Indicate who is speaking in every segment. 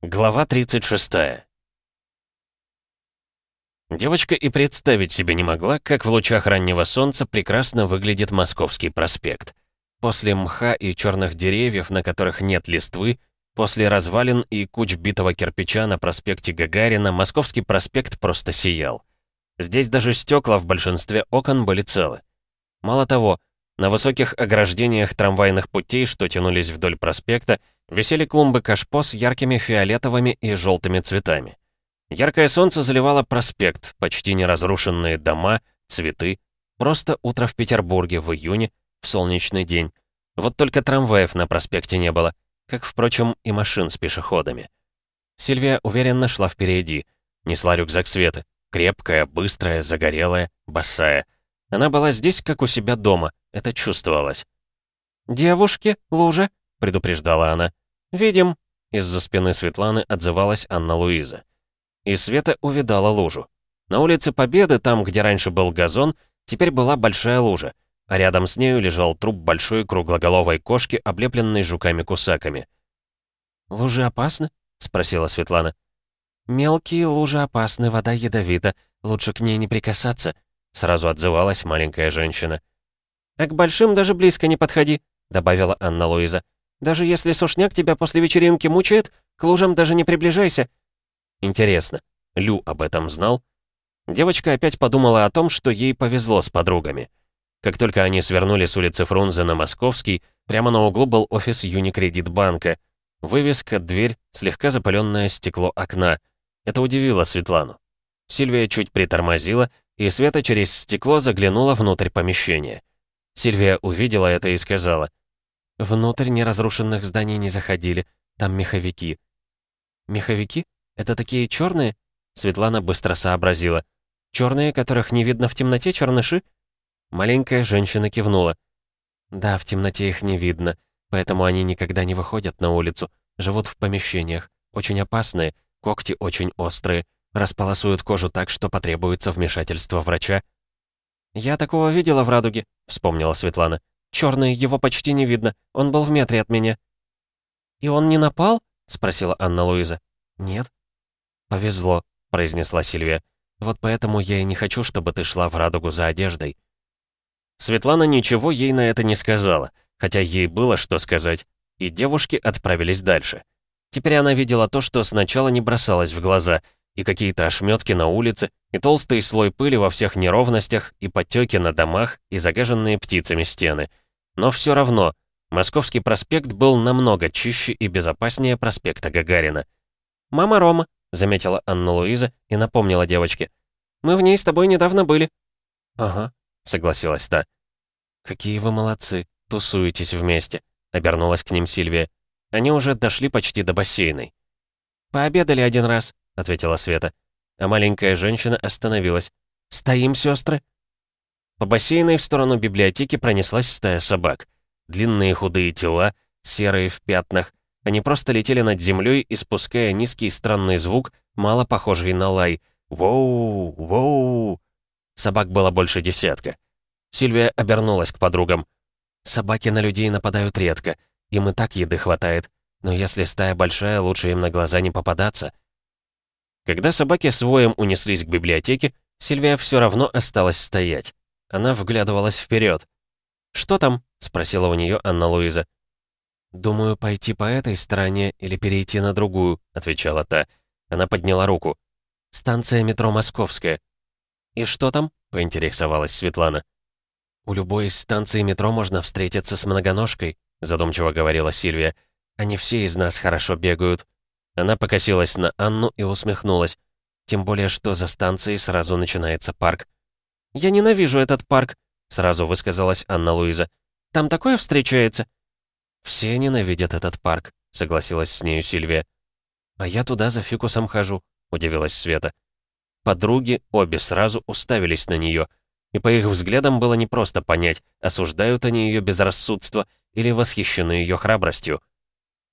Speaker 1: Глава 36 Девочка и представить себе не могла, как в лучах раннего солнца прекрасно выглядит Московский проспект. После мха и черных деревьев, на которых нет листвы, после развалин и куч битого кирпича на проспекте Гагарина, Московский проспект просто сиял. Здесь даже стекла в большинстве окон были целы. Мало того, на высоких ограждениях трамвайных путей, что тянулись вдоль проспекта, Висели клумбы кашпо с яркими фиолетовыми и желтыми цветами. Яркое солнце заливало проспект, почти неразрушенные дома, цветы. Просто утро в Петербурге в июне, в солнечный день. Вот только трамваев на проспекте не было, как, впрочем, и машин с пешеходами. Сильвия уверенно шла впереди, несла рюкзак Светы. Крепкая, быстрая, загорелая, босая. Она была здесь, как у себя дома, это чувствовалось. «Девушки, лужа!» — предупреждала она. «Видим!» — из-за спины Светланы отзывалась Анна-Луиза. И Света увидала лужу. На улице Победы, там, где раньше был газон, теперь была большая лужа, а рядом с нею лежал труп большой круглоголовой кошки, облепленной жуками-кусаками. «Лужи опасны?» — спросила Светлана. «Мелкие лужи опасны, вода ядовита, лучше к ней не прикасаться», — сразу отзывалась маленькая женщина. «А к большим даже близко не подходи», — добавила Анна-Луиза. Даже если сушняк тебя после вечеринки мучает, к лужам даже не приближайся». Интересно, Лю об этом знал? Девочка опять подумала о том, что ей повезло с подругами. Как только они свернули с улицы Фрунзе на Московский, прямо на углу был офис Юникредит банка. Вывеска, дверь, слегка запаленное стекло окна. Это удивило Светлану. Сильвия чуть притормозила, и Света через стекло заглянула внутрь помещения. Сильвия увидела это и сказала, Внутрь неразрушенных зданий не заходили. Там меховики. Меховики? Это такие черные? Светлана быстро сообразила. Черные, которых не видно в темноте, черныши? Маленькая женщина кивнула. Да, в темноте их не видно, поэтому они никогда не выходят на улицу, живут в помещениях, очень опасные, когти очень острые, располосуют кожу так, что потребуется вмешательство врача. «Я такого видела в радуге», — вспомнила Светлана. Черный, его почти не видно. Он был в метре от меня». «И он не напал?» — спросила Анна-Луиза. «Нет». «Повезло», — произнесла Сильвия. «Вот поэтому я и не хочу, чтобы ты шла в радугу за одеждой». Светлана ничего ей на это не сказала, хотя ей было что сказать, и девушки отправились дальше. Теперь она видела то, что сначала не бросалось в глаза, и какие-то ошметки на улице, и толстый слой пыли во всех неровностях, и потеки на домах, и загаженные птицами стены. Но все равно, Московский проспект был намного чище и безопаснее проспекта Гагарина. «Мама Рома», — заметила Анна-Луиза и напомнила девочке. «Мы в ней с тобой недавно были». «Ага», — согласилась та. «Какие вы молодцы, тусуетесь вместе», — обернулась к ним Сильвия. Они уже дошли почти до бассейной. «Пообедали один раз», — ответила Света а маленькая женщина остановилась. «Стоим, сестры!» По бассейной в сторону библиотеки пронеслась стая собак. Длинные худые тела, серые в пятнах. Они просто летели над землей, испуская низкий странный звук, мало похожий на лай. «Воу! Воу!» Собак было больше десятка. Сильвия обернулась к подругам. «Собаки на людей нападают редко. Им и так еды хватает. Но если стая большая, лучше им на глаза не попадаться». Когда собаки с воем унеслись к библиотеке, Сильвия все равно осталась стоять. Она вглядывалась вперед. «Что там?» — спросила у нее Анна-Луиза. «Думаю, пойти по этой стороне или перейти на другую», — отвечала та. Она подняла руку. «Станция метро Московская». «И что там?» — поинтересовалась Светлана. «У любой из станций метро можно встретиться с многоножкой», — задумчиво говорила Сильвия. «Они все из нас хорошо бегают. Она покосилась на Анну и усмехнулась. Тем более, что за станцией сразу начинается парк. «Я ненавижу этот парк», — сразу высказалась Анна-Луиза. «Там такое встречается». «Все ненавидят этот парк», — согласилась с нею Сильвия. «А я туда за фикусом хожу», — удивилась Света. Подруги обе сразу уставились на нее, и по их взглядам было непросто понять, осуждают они ее безрассудство или восхищены ее храбростью.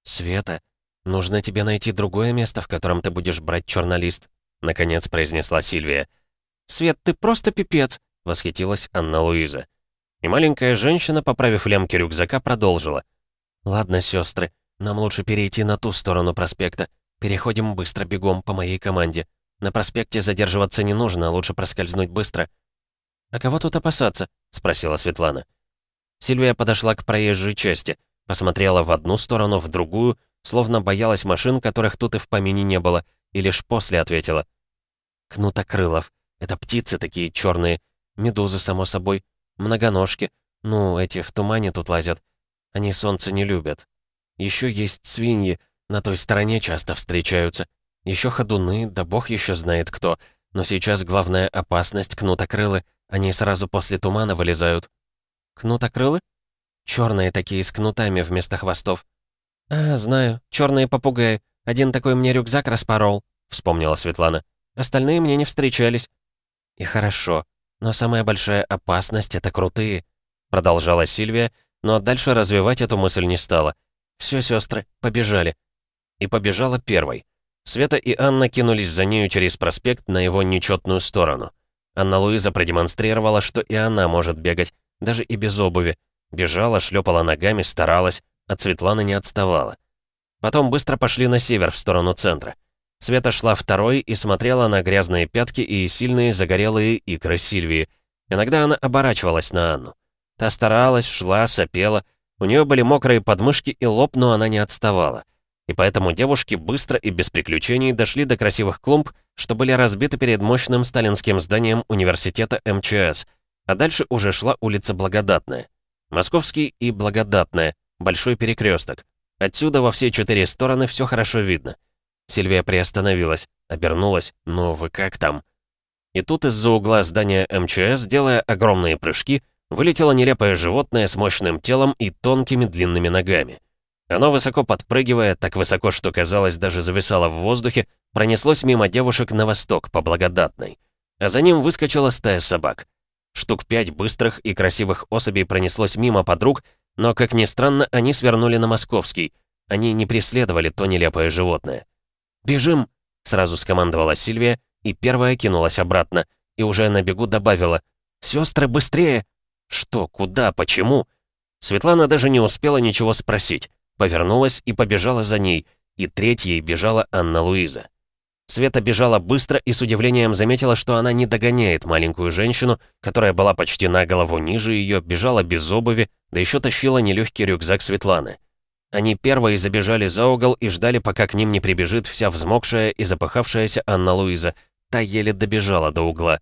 Speaker 1: «Света, «Нужно тебе найти другое место, в котором ты будешь брать чернолист», — наконец произнесла Сильвия. «Свет, ты просто пипец!» — восхитилась Анна-Луиза. И маленькая женщина, поправив лямки рюкзака, продолжила. «Ладно, сестры, нам лучше перейти на ту сторону проспекта. Переходим быстро бегом по моей команде. На проспекте задерживаться не нужно, лучше проскользнуть быстро». «А кого тут опасаться?» — спросила Светлана. Сильвия подошла к проезжей части, посмотрела в одну сторону, в другую, словно боялась машин, которых тут и в помине не было, и лишь после ответила. «Кнутокрылов. Это птицы такие черные. Медузы, само собой. Многоножки. Ну, эти в тумане тут лазят. Они солнце не любят. Еще есть свиньи, на той стороне часто встречаются. Еще ходуны, да бог еще знает кто. Но сейчас главная опасность — кнутокрылы. Они сразу после тумана вылезают. Кнутокрылы? Черные такие, с кнутами вместо хвостов. «А, знаю, черные попугаи. Один такой мне рюкзак распорол», — вспомнила Светлана. «Остальные мне не встречались». «И хорошо. Но самая большая опасность — это крутые», — продолжала Сильвия, но дальше развивать эту мысль не стала. «Все, сестры, побежали». И побежала первой. Света и Анна кинулись за нею через проспект на его нечетную сторону. Анна-Луиза продемонстрировала, что и она может бегать, даже и без обуви. Бежала, шлепала ногами, старалась, от Светланы не отставала. Потом быстро пошли на север, в сторону центра. Света шла второй и смотрела на грязные пятки и сильные загорелые икры Сильвии. Иногда она оборачивалась на Анну. Та старалась, шла, сопела. У нее были мокрые подмышки и лоб, но она не отставала. И поэтому девушки быстро и без приключений дошли до красивых клумб, что были разбиты перед мощным сталинским зданием университета МЧС. А дальше уже шла улица Благодатная. Московский и Благодатная, большой перекресток. Отсюда во все четыре стороны все хорошо видно. Сильвия приостановилась, обернулась. «Ну вы как там?» И тут из-за угла здания МЧС, делая огромные прыжки, вылетело нелепое животное с мощным телом и тонкими длинными ногами. Оно, высоко подпрыгивая, так высоко, что казалось, даже зависало в воздухе, пронеслось мимо девушек на восток, по благодатной. А за ним выскочила стая собак. Штук пять быстрых и красивых особей пронеслось мимо подруг, но, как ни странно, они свернули на московский. Они не преследовали то нелепое животное. «Бежим!» — сразу скомандовала Сильвия, и первая кинулась обратно, и уже на бегу добавила. «Сестры, быстрее!» «Что? Куда? Почему?» Светлана даже не успела ничего спросить. Повернулась и побежала за ней, и третьей бежала Анна-Луиза. Света бежала быстро и с удивлением заметила, что она не догоняет маленькую женщину, которая была почти на голову ниже ее, бежала без обуви, да еще тащила нелегкий рюкзак Светланы. Они первые забежали за угол и ждали, пока к ним не прибежит вся взмокшая и запыхавшаяся Анна-Луиза. Та еле добежала до угла.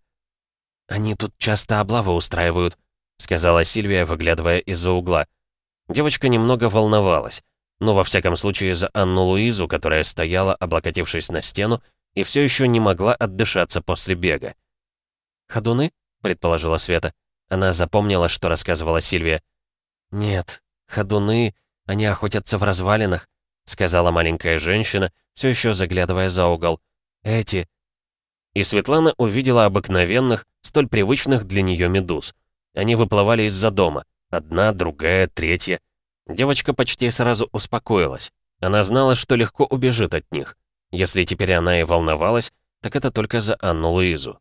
Speaker 1: «Они тут часто облавы устраивают», — сказала Сильвия, выглядывая из-за угла. Девочка немного волновалась. но во всяком случае, за Анну-Луизу, которая стояла, облокотившись на стену, и все еще не могла отдышаться после бега. «Ходуны?» — предположила Света. Она запомнила, что рассказывала Сильвия. «Нет, ходуны они охотятся в развалинах», — сказала маленькая женщина, все еще заглядывая за угол. «Эти...» И Светлана увидела обыкновенных, столь привычных для нее медуз. Они выплывали из-за дома. Одна, другая, третья. Девочка почти сразу успокоилась. Она знала, что легко убежит от них. Если теперь она и волновалась, так это только за Анну Луизу.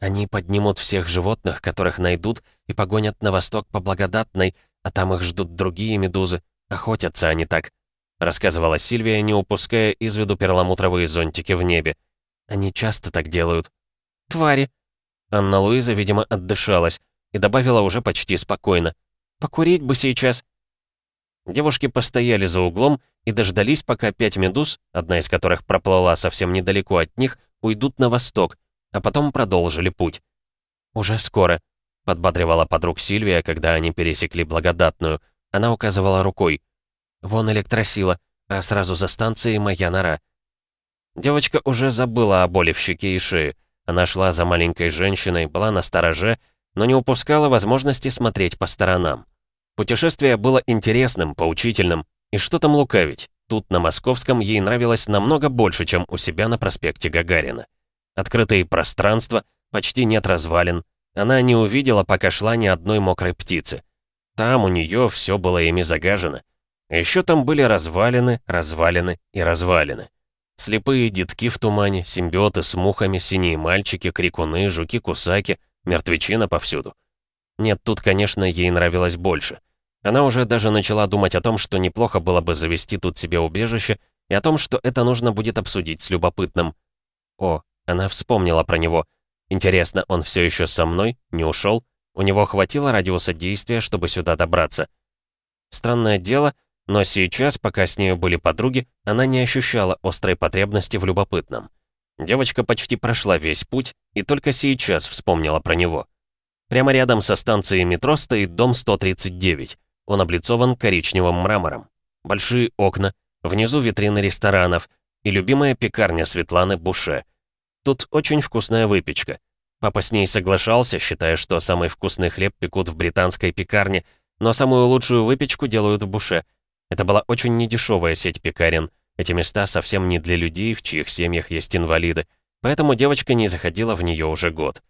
Speaker 1: Они поднимут всех животных, которых найдут, и погонят на восток по благодатной, а там их ждут другие медузы. Охотятся они так», — рассказывала Сильвия, не упуская из виду перламутровые зонтики в небе. «Они часто так делают». «Твари!» Анна-Луиза, видимо, отдышалась и добавила уже почти спокойно. «Покурить бы сейчас». Девушки постояли за углом и дождались, пока пять медуз, одна из которых проплыла совсем недалеко от них, уйдут на восток, а потом продолжили путь. «Уже скоро», подбадривала подруг Сильвия, когда они пересекли благодатную. Она указывала рукой. «Вон электросила, а сразу за станцией моя нора». Девочка уже забыла о боли в щеке и шее. Она шла за маленькой женщиной, была на стороже, но не упускала возможности смотреть по сторонам. Путешествие было интересным, поучительным, и что там лукавить. Тут, на Московском, ей нравилось намного больше, чем у себя на проспекте Гагарина. Открытые пространства, почти нет развалин, она не увидела, пока шла ни одной мокрой птицы. Там у нее все было ими загажено. Еще там были развалины, развалины и развалины. Слепые детки в тумане, симбиоты с мухами, синие мальчики, крикуны, жуки-кусаки, мертвечина повсюду. Нет, тут, конечно, ей нравилось больше. Она уже даже начала думать о том, что неплохо было бы завести тут себе убежище, и о том, что это нужно будет обсудить с любопытным. О, она вспомнила про него. Интересно, он все еще со мной? Не ушел? У него хватило радиуса действия, чтобы сюда добраться? Странное дело, но сейчас, пока с нею были подруги, она не ощущала острой потребности в любопытном. Девочка почти прошла весь путь и только сейчас вспомнила про него. Прямо рядом со станцией метро стоит дом 139. Он облицован коричневым мрамором. Большие окна, внизу витрины ресторанов и любимая пекарня Светланы Буше. Тут очень вкусная выпечка. Папа с ней соглашался, считая, что самый вкусный хлеб пекут в британской пекарне, но самую лучшую выпечку делают в Буше. Это была очень недешевая сеть пекарен. Эти места совсем не для людей, в чьих семьях есть инвалиды, поэтому девочка не заходила в нее уже год.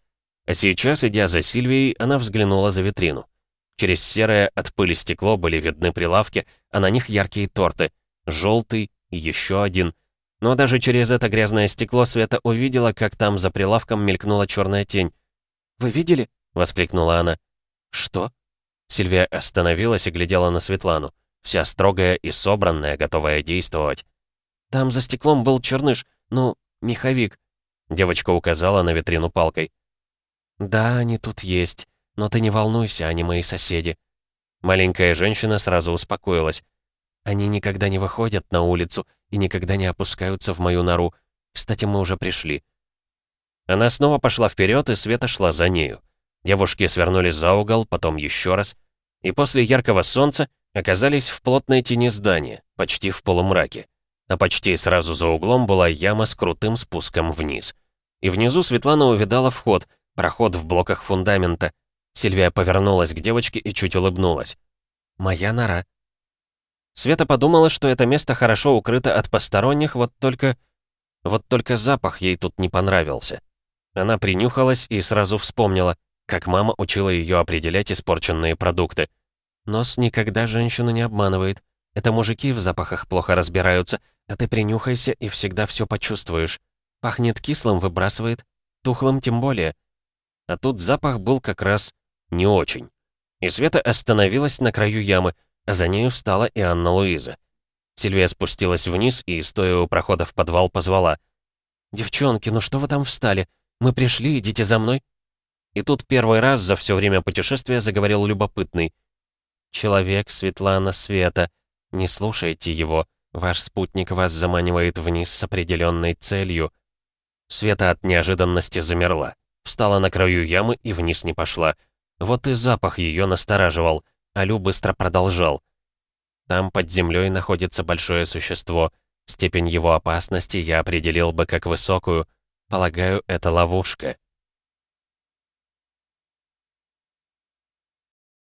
Speaker 1: А сейчас, идя за Сильвией, она взглянула за витрину. Через серое от пыли стекло были видны прилавки, а на них яркие торты. Желтый и еще один. Но даже через это грязное стекло Света увидела, как там за прилавком мелькнула черная тень. «Вы видели?» — воскликнула она. «Что?» Сильвия остановилась и глядела на Светлану, вся строгая и собранная, готовая действовать. «Там за стеклом был черныш, ну, меховик», — девочка указала на витрину палкой. «Да, они тут есть, но ты не волнуйся, они мои соседи». Маленькая женщина сразу успокоилась. «Они никогда не выходят на улицу и никогда не опускаются в мою нору. Кстати, мы уже пришли». Она снова пошла вперед, и Света шла за нею. Девушки свернули за угол, потом еще раз, и после яркого солнца оказались в плотной тени здания, почти в полумраке. А почти сразу за углом была яма с крутым спуском вниз. И внизу Светлана увидала вход, проход в блоках фундамента. Сильвия повернулась к девочке и чуть улыбнулась. «Моя нора». Света подумала, что это место хорошо укрыто от посторонних, вот только... Вот только запах ей тут не понравился. Она принюхалась и сразу вспомнила как мама учила ее определять испорченные продукты. Нос никогда женщину не обманывает. Это мужики в запахах плохо разбираются, а ты принюхайся и всегда все почувствуешь. Пахнет кислым, выбрасывает, тухлым тем более. А тут запах был как раз не очень. И Света остановилась на краю ямы, а за нею встала и Анна Луиза. Сильвия спустилась вниз и, стоя у прохода в подвал, позвала. «Девчонки, ну что вы там встали? Мы пришли, идите за мной». И тут первый раз за все время путешествия заговорил любопытный. «Человек Светлана Света. Не слушайте его. Ваш спутник вас заманивает вниз с определенной целью». Света от неожиданности замерла. Встала на краю ямы и вниз не пошла. Вот и запах ее настораживал. а Лю быстро продолжал. Там под землей находится большое существо. Степень его опасности я определил бы как высокую. Полагаю, это ловушка.